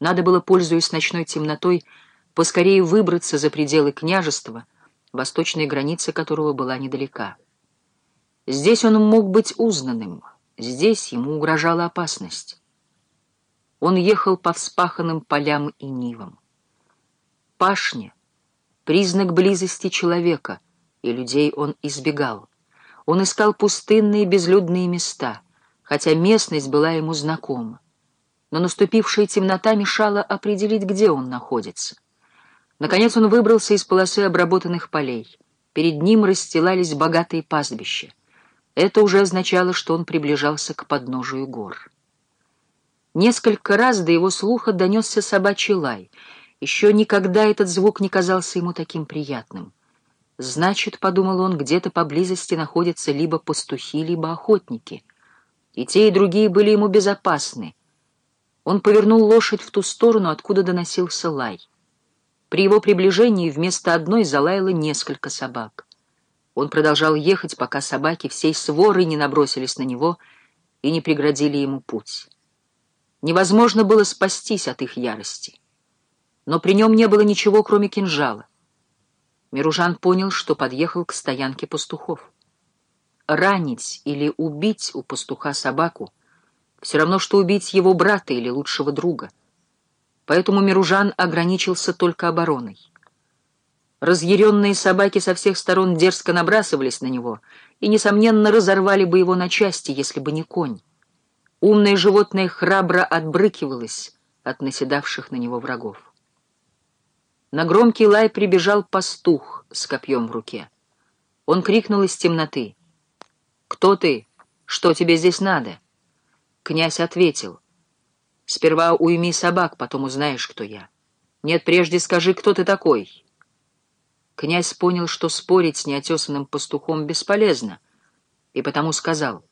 Надо было, пользуясь ночной темнотой, поскорее выбраться за пределы княжества, восточная граница которого была недалека. Здесь он мог быть узнанным, здесь ему угрожала опасность. Он ехал по вспаханным полям и нивам. Пашня — признак близости человека, и людей он избегал. Он искал пустынные безлюдные места, хотя местность была ему знакома. Но наступившая темнота мешала определить, где он находится. Наконец он выбрался из полосы обработанных полей. Перед ним расстилались богатые пастбища. Это уже означало, что он приближался к подножию гор. Несколько раз до его слуха донесся собачий лай. Еще никогда этот звук не казался ему таким приятным. Значит, — подумал он, — где-то поблизости находятся либо пастухи, либо охотники. И те, и другие были ему безопасны. Он повернул лошадь в ту сторону, откуда доносился лай. При его приближении вместо одной залаяло несколько собак. Он продолжал ехать, пока собаки всей сворой не набросились на него и не преградили ему путь. Невозможно было спастись от их ярости. Но при нем не было ничего, кроме кинжала. Миружан понял, что подъехал к стоянке пастухов. Ранить или убить у пастуха собаку — все равно, что убить его брата или лучшего друга — поэтому Миружан ограничился только обороной. Разъяренные собаки со всех сторон дерзко набрасывались на него и, несомненно, разорвали бы его на части, если бы не конь. Умное животное храбро отбрыкивалось от наседавших на него врагов. На громкий лай прибежал пастух с копьем в руке. Он крикнул из темноты. «Кто ты? Что тебе здесь надо?» Князь ответил — Сперва уйми собак, потом узнаешь, кто я. Нет, прежде скажи, кто ты такой. Князь понял, что спорить с неотесанным пастухом бесполезно, и потому сказал,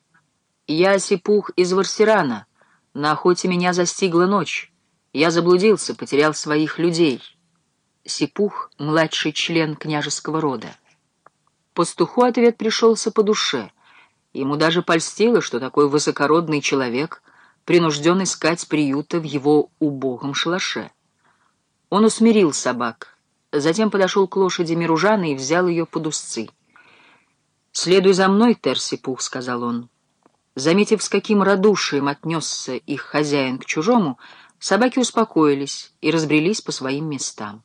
«Я Сипух из Варсирана, на охоте меня застигла ночь. Я заблудился, потерял своих людей». Сипух — младший член княжеского рода. Пастуху ответ пришелся по душе. Ему даже польстило, что такой высокородный человек — принужден искать приюта в его убогом шалаше. Он усмирил собак, затем подошел к лошади Миружана и взял ее под узцы. «Следуй за мной, Терсипух», — сказал он. Заметив, с каким радушием отнесся их хозяин к чужому, собаки успокоились и разбрелись по своим местам.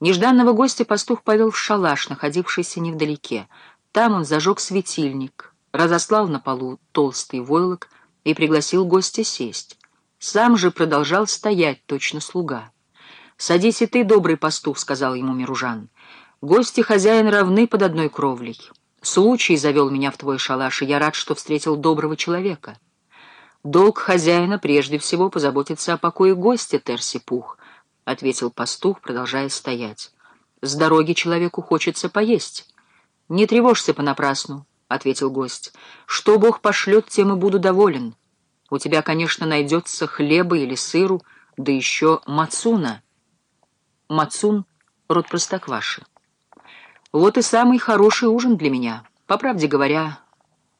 Нежданного гостя пастух повел в шалаш, находившийся невдалеке. Там он зажег светильник, разослал на полу толстый войлок, и пригласил гостя сесть. Сам же продолжал стоять, точно слуга. «Садись и ты, добрый пастух», — сказал ему Миружан. «Гости хозяин равны под одной кровлей. Случай завел меня в твой шалаш, и я рад, что встретил доброго человека. Долг хозяина прежде всего позаботиться о покое гостя, Терсипух», — ответил пастух, продолжая стоять. «С дороги человеку хочется поесть. Не тревожься понапрасну. — ответил гость. — Что Бог пошлет, тем и буду доволен. У тебя, конечно, найдется хлеба или сыру, да еще мацуна. Мацун — род простокваши. Вот и самый хороший ужин для меня. По правде говоря,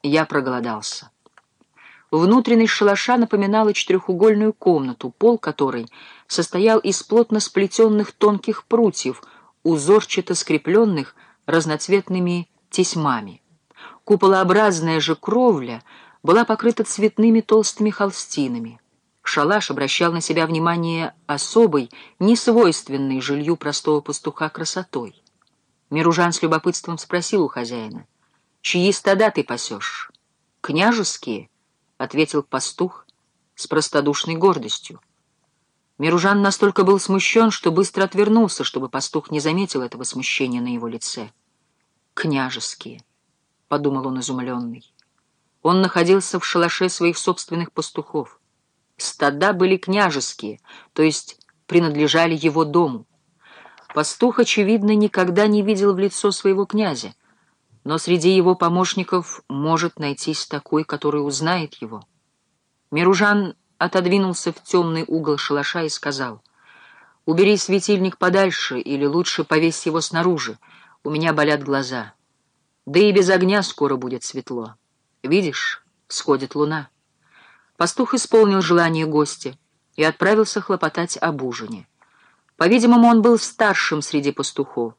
я проголодался. Внутренность шалаша напоминала четырехугольную комнату, пол которой состоял из плотно сплетенных тонких прутьев, узорчато скрепленных разноцветными тесьмами. Куполообразная же кровля была покрыта цветными толстыми холстинами. Шалаш обращал на себя внимание особой, несвойственной жилью простого пастуха красотой. Миружан с любопытством спросил у хозяина, «Чьи стада ты пасешь?» «Княжеские», — ответил пастух с простодушной гордостью. Миружан настолько был смущен, что быстро отвернулся, чтобы пастух не заметил этого смущения на его лице. «Княжеские». — подумал он изумленный. Он находился в шалаше своих собственных пастухов. Стада были княжеские, то есть принадлежали его дому. Пастух, очевидно, никогда не видел в лицо своего князя, но среди его помощников может найтись такой, который узнает его. Миружан отодвинулся в темный угол шалаша и сказал, «Убери светильник подальше или лучше повесь его снаружи, у меня болят глаза». Да и без огня скоро будет светло. Видишь, всходит луна. Пастух исполнил желание гостя. и отправился хлопотать об ужине. По-видимому, он был старшим среди пастухов.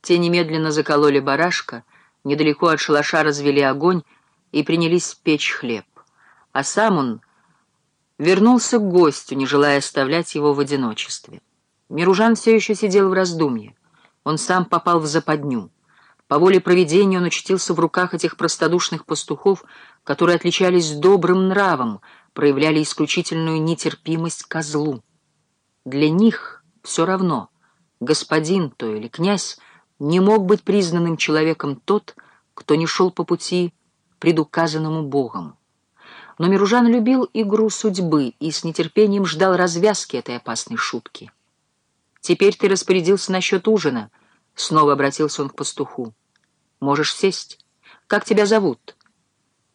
Те немедленно закололи барашка, недалеко от шалаша развели огонь и принялись печь хлеб. А сам он вернулся к гостю, не желая оставлять его в одиночестве. Миружан все еще сидел в раздумье. Он сам попал в западню. По воле проведения он очутился в руках этих простодушных пастухов, которые отличались добрым нравом, проявляли исключительную нетерпимость к злу. Для них все равно, господин то или князь, не мог быть признанным человеком тот, кто не шел по пути, предуказанному Богом. Но Миружан любил игру судьбы и с нетерпением ждал развязки этой опасной шутки. «Теперь ты распорядился насчет ужина», — снова обратился он к пастуху. «Можешь сесть. Как тебя зовут?»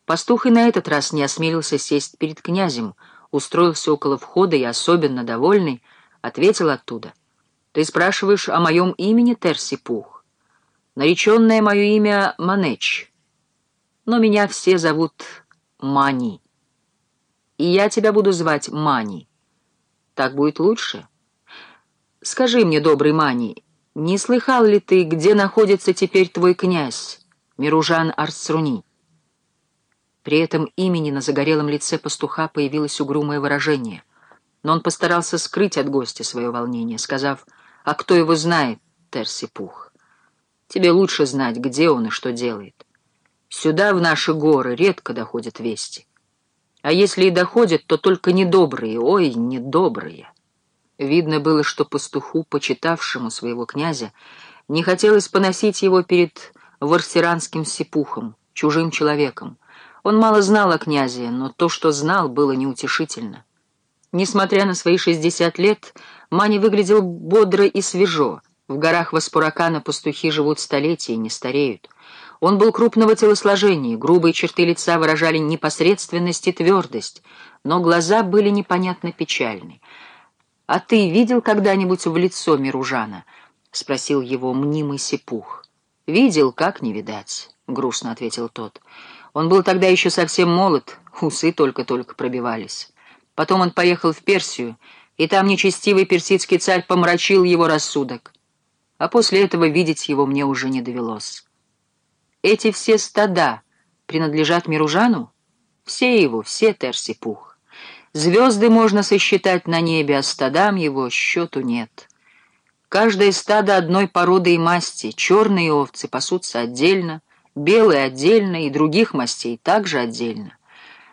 Пастух и на этот раз не осмелился сесть перед князем, устроился около входа и, особенно довольный, ответил оттуда. «Ты спрашиваешь о моем имени, Терси Пух? Нареченное мое имя Манеч, но меня все зовут Мани. И я тебя буду звать Мани. Так будет лучше?» Скажи мне, добрый Мани, не слыхал ли ты, где находится теперь твой князь, Миружан Арцруни?» При этом имени на загорелом лице пастуха появилось угрюмое выражение, но он постарался скрыть от гостя свое волнение, сказав, «А кто его знает, Терси Пух? Тебе лучше знать, где он и что делает. Сюда, в наши горы, редко доходят вести. А если и доходят, то только недобрые, ой, недобрые». Видно было, что пастуху, почитавшему своего князя, не хотелось поносить его перед варсеранским сипухом, чужим человеком. Он мало знал о князе, но то, что знал, было неутешительно. Несмотря на свои шестьдесят лет, Мани выглядел бодро и свежо. В горах Васпуракана пастухи живут столетия и не стареют. Он был крупного телосложения, грубые черты лица выражали непосредственность и твердость, но глаза были непонятно печальны. «А ты видел когда-нибудь в лицо Миружана?» — спросил его мнимый сипух. «Видел, как не видать», — грустно ответил тот. «Он был тогда еще совсем молод, усы только-только пробивались. Потом он поехал в Персию, и там нечестивый персидский царь помрачил его рассудок. А после этого видеть его мне уже не довелось. Эти все стада принадлежат Миружану? Все его, все Терсипух. Звезды можно сосчитать на небе, а стадам его счету нет. Каждое стадо одной породы и масти, черные овцы пасутся отдельно, белые отдельно и других мастей также отдельно.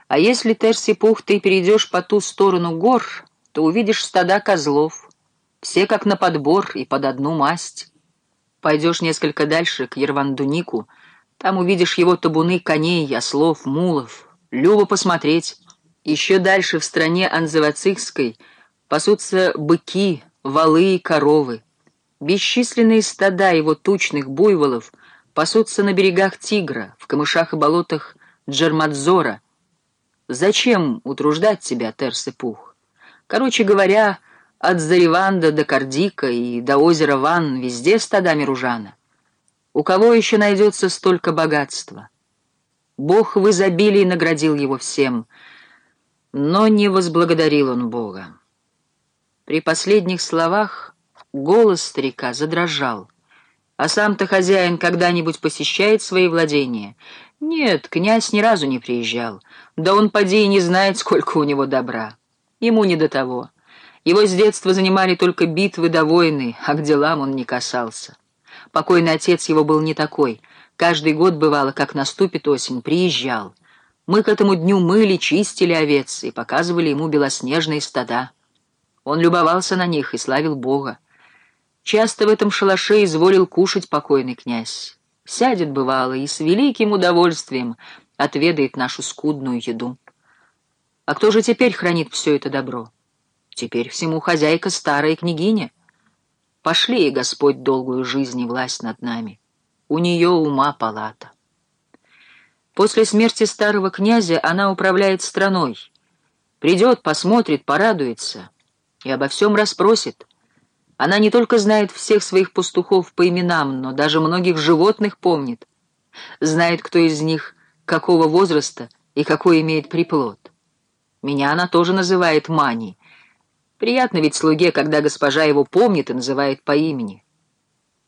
А если, Терсипух, ты перейдешь по ту сторону гор, то увидишь стада козлов, все как на подбор и под одну масть. Пойдешь несколько дальше, к Ервандунику, там увидишь его табуны коней, ослов, мулов. Любо посмотреть. Еще дальше, в стране Анзавацикской, пасутся быки, валы и коровы. Бесчисленные стада его тучных буйволов пасутся на берегах Тигра, в камышах и болотах Джермадзора. Зачем утруждать тебя, Терсепух? Короче говоря, от Зариванда до Кардика и до озера Ван везде стада Миружана. У кого еще найдется столько богатства? Бог в изобилии наградил его всем — но не возблагодарил он Бога. При последних словах голос старика задрожал. А сам-то хозяин когда-нибудь посещает свои владения? Нет, князь ни разу не приезжал. Да он, поди, и не знает, сколько у него добра. Ему не до того. Его с детства занимали только битвы да войны, а к делам он не касался. Покойный отец его был не такой. Каждый год, бывало, как наступит осень, приезжал — мы к этому дню мыли, чистили овец и показывали ему белоснежные стада. Он любовался на них и славил Бога. Часто в этом шалаше изволил кушать покойный князь. Сядет, бывало, и с великим удовольствием отведает нашу скудную еду. А кто же теперь хранит все это добро? Теперь всему хозяйка старая княгиня. Пошли, ей Господь, долгую жизнь и власть над нами. У нее ума палата. После смерти старого князя она управляет страной. Придет, посмотрит, порадуется и обо всем расспросит. Она не только знает всех своих пастухов по именам, но даже многих животных помнит. Знает, кто из них какого возраста и какой имеет приплод. Меня она тоже называет Мани. Приятно ведь слуге, когда госпожа его помнит и называет по имени.